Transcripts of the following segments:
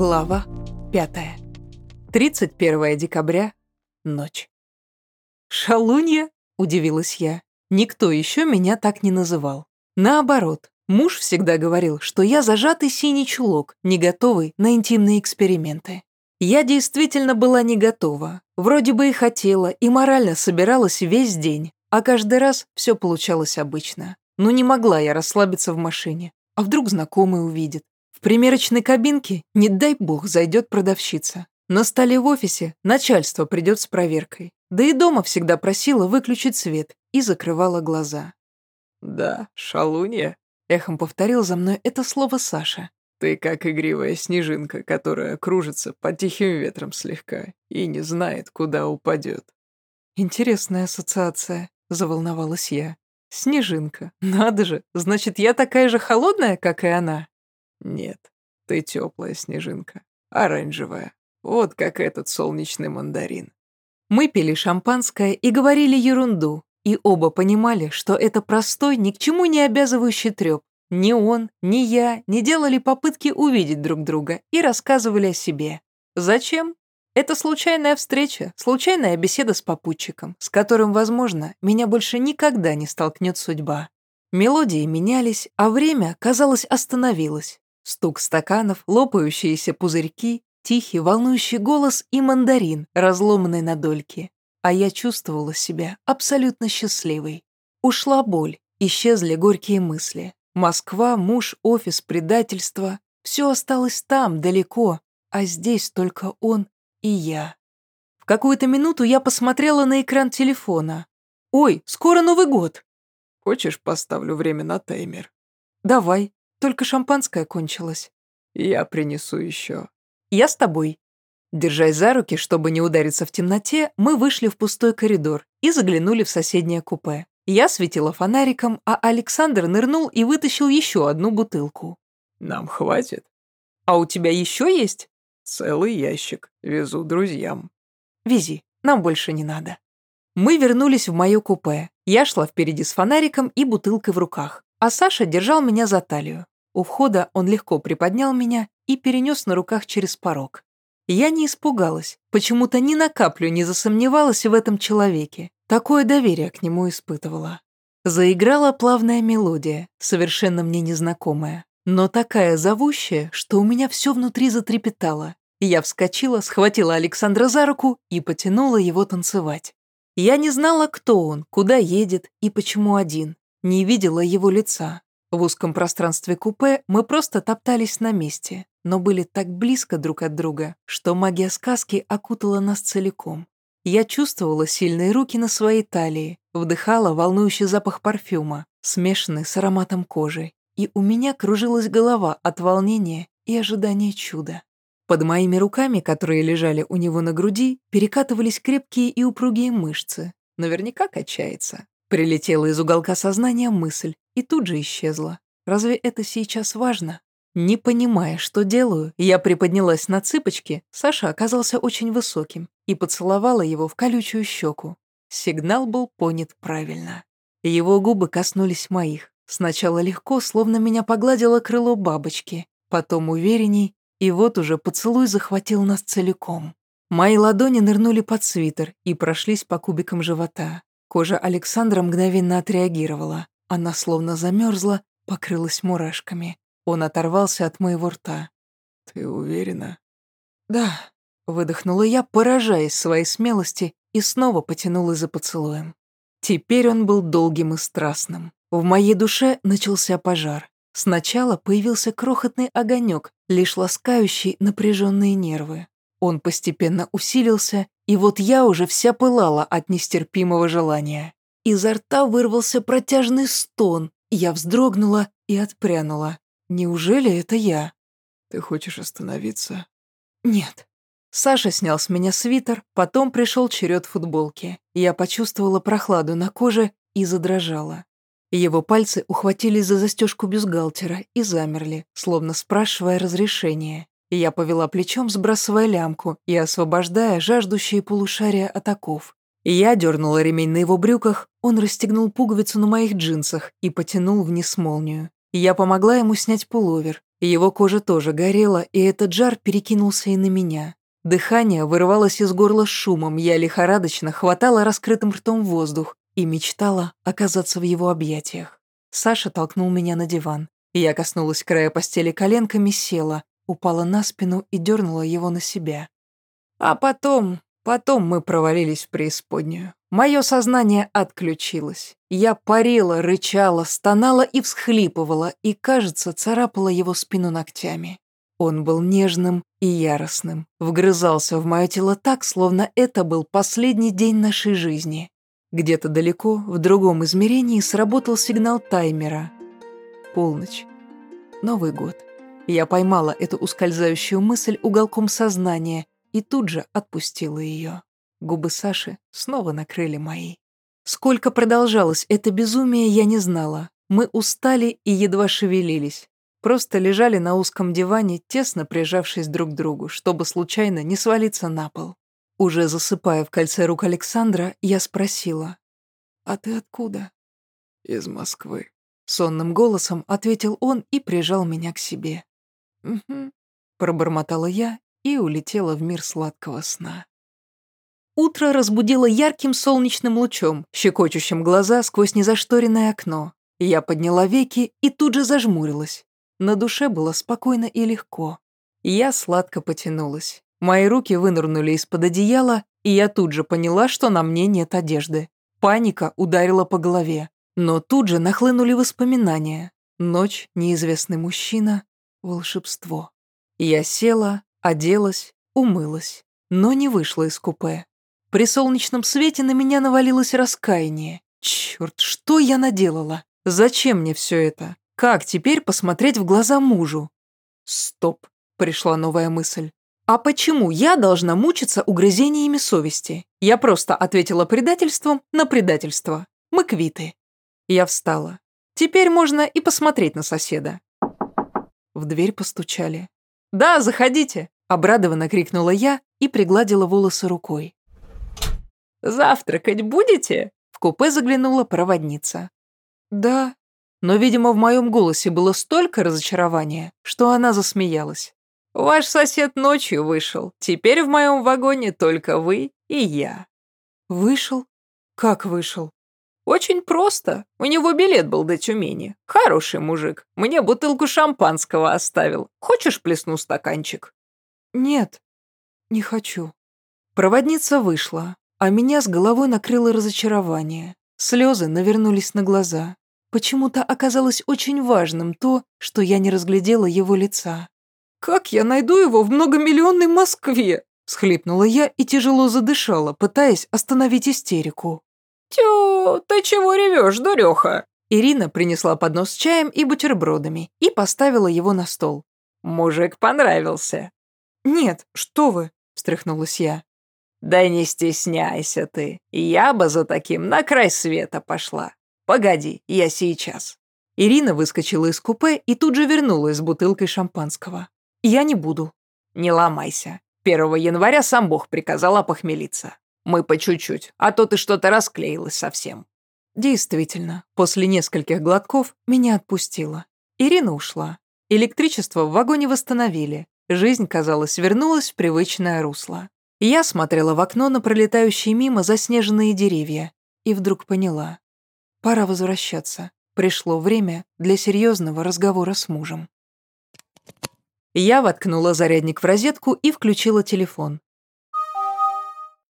Глава 5. 31 декабря. Ночь. «Шалунья?» – удивилась я. Никто еще меня так не называл. Наоборот, муж всегда говорил, что я зажатый синий чулок, не готовый на интимные эксперименты. Я действительно была не готова. Вроде бы и хотела, и морально собиралась весь день, а каждый раз все получалось обычно. Но не могла я расслабиться в машине. А вдруг знакомый увидит? В примерочной кабинке, не дай бог, зайдет продавщица. На столе в офисе начальство придет с проверкой. Да и дома всегда просила выключить свет и закрывала глаза. «Да, шалунья», — эхом повторил за мной это слово Саша. «Ты как игривая снежинка, которая кружится под тихим ветром слегка и не знает, куда упадет». «Интересная ассоциация», — заволновалась я. «Снежинка, надо же, значит, я такая же холодная, как и она?» Нет, ты теплая снежинка, оранжевая, вот как этот солнечный мандарин. Мы пили шампанское и говорили ерунду, и оба понимали, что это простой, ни к чему не обязывающий треп. Ни он, ни я не делали попытки увидеть друг друга и рассказывали о себе. Зачем? Это случайная встреча, случайная беседа с попутчиком, с которым, возможно, меня больше никогда не столкнет судьба. Мелодии менялись, а время, казалось, остановилось. Стук стаканов, лопающиеся пузырьки, тихий волнующий голос и мандарин, разломанный на дольки. А я чувствовала себя абсолютно счастливой. Ушла боль, исчезли горькие мысли. Москва, муж, офис, предательство. Все осталось там, далеко, а здесь только он и я. В какую-то минуту я посмотрела на экран телефона. «Ой, скоро Новый год!» «Хочешь, поставлю время на таймер?» «Давай», только шампанское кончилось. Я принесу еще. Я с тобой. Держась за руки, чтобы не удариться в темноте, мы вышли в пустой коридор и заглянули в соседнее купе. Я светила фонариком, а Александр нырнул и вытащил еще одну бутылку. «Нам хватит?» «А у тебя еще есть?» «Целый ящик. Везу друзьям». «Вези, нам больше не надо». Мы вернулись в мое купе. Я шла впереди с фонариком и бутылкой в руках, а Саша держал меня за талию. У входа он легко приподнял меня и перенес на руках через порог. Я не испугалась, почему-то ни на каплю не засомневалась в этом человеке. Такое доверие к нему испытывала. Заиграла плавная мелодия, совершенно мне незнакомая, но такая зовущая, что у меня все внутри затрепетало. Я вскочила, схватила Александра за руку и потянула его танцевать. Я не знала, кто он, куда едет и почему один. Не видела его лица, в узком пространстве купе мы просто топтались на месте, но были так близко друг от друга, что магия сказки окутала нас целиком. Я чувствовала сильные руки на своей талии, вдыхала волнующий запах парфюма, смешанный с ароматом кожи, и у меня кружилась голова от волнения и ожидания чуда. Под моими руками, которые лежали у него на груди, перекатывались крепкие и упругие мышцы. Наверняка качается. Прилетела из уголка сознания мысль и тут же исчезла. Разве это сейчас важно? Не понимая, что делаю, я приподнялась на цыпочки, Саша оказался очень высоким и поцеловала его в колючую щеку. Сигнал был понят правильно. Его губы коснулись моих. Сначала легко, словно меня погладило крыло бабочки, потом уверенней, и вот уже поцелуй захватил нас целиком. Мои ладони нырнули под свитер и прошлись по кубикам живота. Кожа Александра мгновенно отреагировала. Она словно замерзла, покрылась мурашками. Он оторвался от моего рта. «Ты уверена?» «Да», — выдохнула я, поражаясь своей смелости, и снова потянула за поцелуем. Теперь он был долгим и страстным. В моей душе начался пожар. Сначала появился крохотный огонек, лишь ласкающий напряженные нервы. Он постепенно усилился, и вот я уже вся пылала от нестерпимого желания. Изо рта вырвался протяжный стон, я вздрогнула и отпрянула. Неужели это я? Ты хочешь остановиться? Нет. Саша снял с меня свитер, потом пришел черед футболки. Я почувствовала прохладу на коже и задрожала. Его пальцы ухватились за застежку бюстгальтера и замерли, словно спрашивая разрешения. Я повела плечом, сбрасывая лямку и освобождая жаждущие полушария от оков. Я дернула ремень на его брюках, он расстегнул пуговицу на моих джинсах и потянул вниз молнию. Я помогла ему снять пуловер, Его кожа тоже горела, и этот жар перекинулся и на меня. Дыхание вырывалось из горла шумом, я лихорадочно хватала раскрытым ртом воздух и мечтала оказаться в его объятиях. Саша толкнул меня на диван. Я коснулась края постели коленками, села, упала на спину и дернула его на себя. А потом, потом мы провалились в преисподнюю. Мое сознание отключилось. Я парила, рычала, стонала и всхлипывала, и, кажется, царапала его спину ногтями. Он был нежным и яростным, вгрызался в мое тело так, словно это был последний день нашей жизни. Где-то далеко, в другом измерении, сработал сигнал таймера. Полночь. Новый год. Я поймала эту ускользающую мысль уголком сознания и тут же отпустила ее. Губы Саши снова накрыли мои. Сколько продолжалось это безумие, я не знала. Мы устали и едва шевелились. Просто лежали на узком диване, тесно прижавшись друг к другу, чтобы случайно не свалиться на пол. Уже засыпая в кольце рук Александра, я спросила. «А ты откуда?» «Из Москвы», — сонным голосом ответил он и прижал меня к себе. «Угу», — пробормотала я и улетела в мир сладкого сна. Утро разбудило ярким солнечным лучом, щекочущим глаза сквозь незашторенное окно. Я подняла веки и тут же зажмурилась. На душе было спокойно и легко. Я сладко потянулась. Мои руки вынырнули из-под одеяла, и я тут же поняла, что на мне нет одежды. Паника ударила по голове. Но тут же нахлынули воспоминания. Ночь, неизвестный мужчина, волшебство. Я села, оделась, умылась, но не вышла из купе. При солнечном свете на меня навалилось раскаяние. Черт, что я наделала? Зачем мне все это? Как теперь посмотреть в глаза мужу? Стоп, пришла новая мысль. А почему я должна мучиться угрызениями совести? Я просто ответила предательством на предательство. Мы квиты. Я встала. Теперь можно и посмотреть на соседа. В дверь постучали. «Да, заходите!» – обрадованно крикнула я и пригладила волосы рукой. «Завтракать будете?» В купе заглянула проводница. «Да». Но, видимо, в моем голосе было столько разочарования, что она засмеялась. «Ваш сосед ночью вышел. Теперь в моем вагоне только вы и я». «Вышел? Как вышел?» «Очень просто. У него билет был до Тюмени. Хороший мужик. Мне бутылку шампанского оставил. Хочешь плесну стаканчик?» «Нет, не хочу». Проводница вышла, а меня с головой накрыло разочарование. Слезы навернулись на глаза. Почему-то оказалось очень важным то, что я не разглядела его лица. «Как я найду его в многомиллионной Москве?» Схлипнула я и тяжело задышала, пытаясь остановить истерику. «Тю, ты чего ревешь, дуреха?» Ирина принесла поднос с чаем и бутербродами и поставила его на стол. «Мужик понравился». «Нет, что вы», — встряхнулась я. «Да не стесняйся ты, я бы за таким на край света пошла. Погоди, я сейчас». Ирина выскочила из купе и тут же вернулась с бутылкой шампанского. «Я не буду». «Не ломайся. 1 января сам Бог приказал опохмелиться. Мы по чуть-чуть, а то ты что-то расклеилась совсем». Действительно, после нескольких глотков меня отпустило. Ирина ушла. Электричество в вагоне восстановили. Жизнь, казалось, вернулась в привычное русло. Я смотрела в окно на пролетающие мимо заснеженные деревья и вдруг поняла. Пора возвращаться. Пришло время для серьезного разговора с мужем. Я воткнула зарядник в розетку и включила телефон.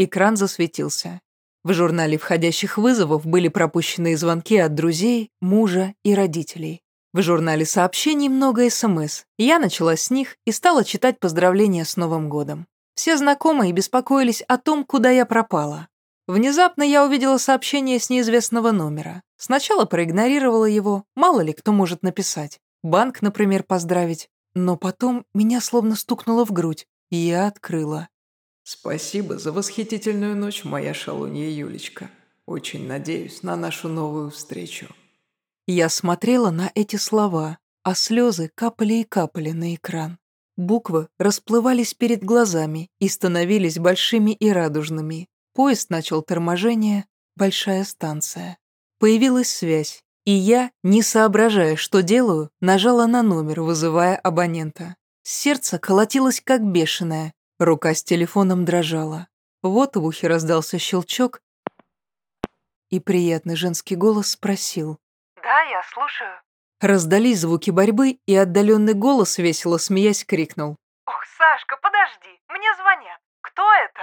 Экран засветился. В журнале входящих вызовов были пропущенные звонки от друзей, мужа и родителей. В журнале сообщений много СМС. Я начала с них и стала читать поздравления с Новым годом. Все знакомые беспокоились о том, куда я пропала. Внезапно я увидела сообщение с неизвестного номера. Сначала проигнорировала его, мало ли кто может написать. Банк, например, поздравить. Но потом меня словно стукнуло в грудь, и я открыла. «Спасибо за восхитительную ночь, моя шалунья Юлечка. Очень надеюсь на нашу новую встречу». Я смотрела на эти слова, а слезы капали и капали на экран. Буквы расплывались перед глазами и становились большими и радужными. Поезд начал торможение, большая станция. Появилась связь, И я, не соображая, что делаю, нажала на номер, вызывая абонента. Сердце колотилось как бешеное, рука с телефоном дрожала. Вот в ухе раздался щелчок, и приятный женский голос спросил. «Да, я слушаю». Раздались звуки борьбы, и отдаленный голос, весело смеясь, крикнул. «Ох, Сашка, подожди, мне звонят. Кто это?»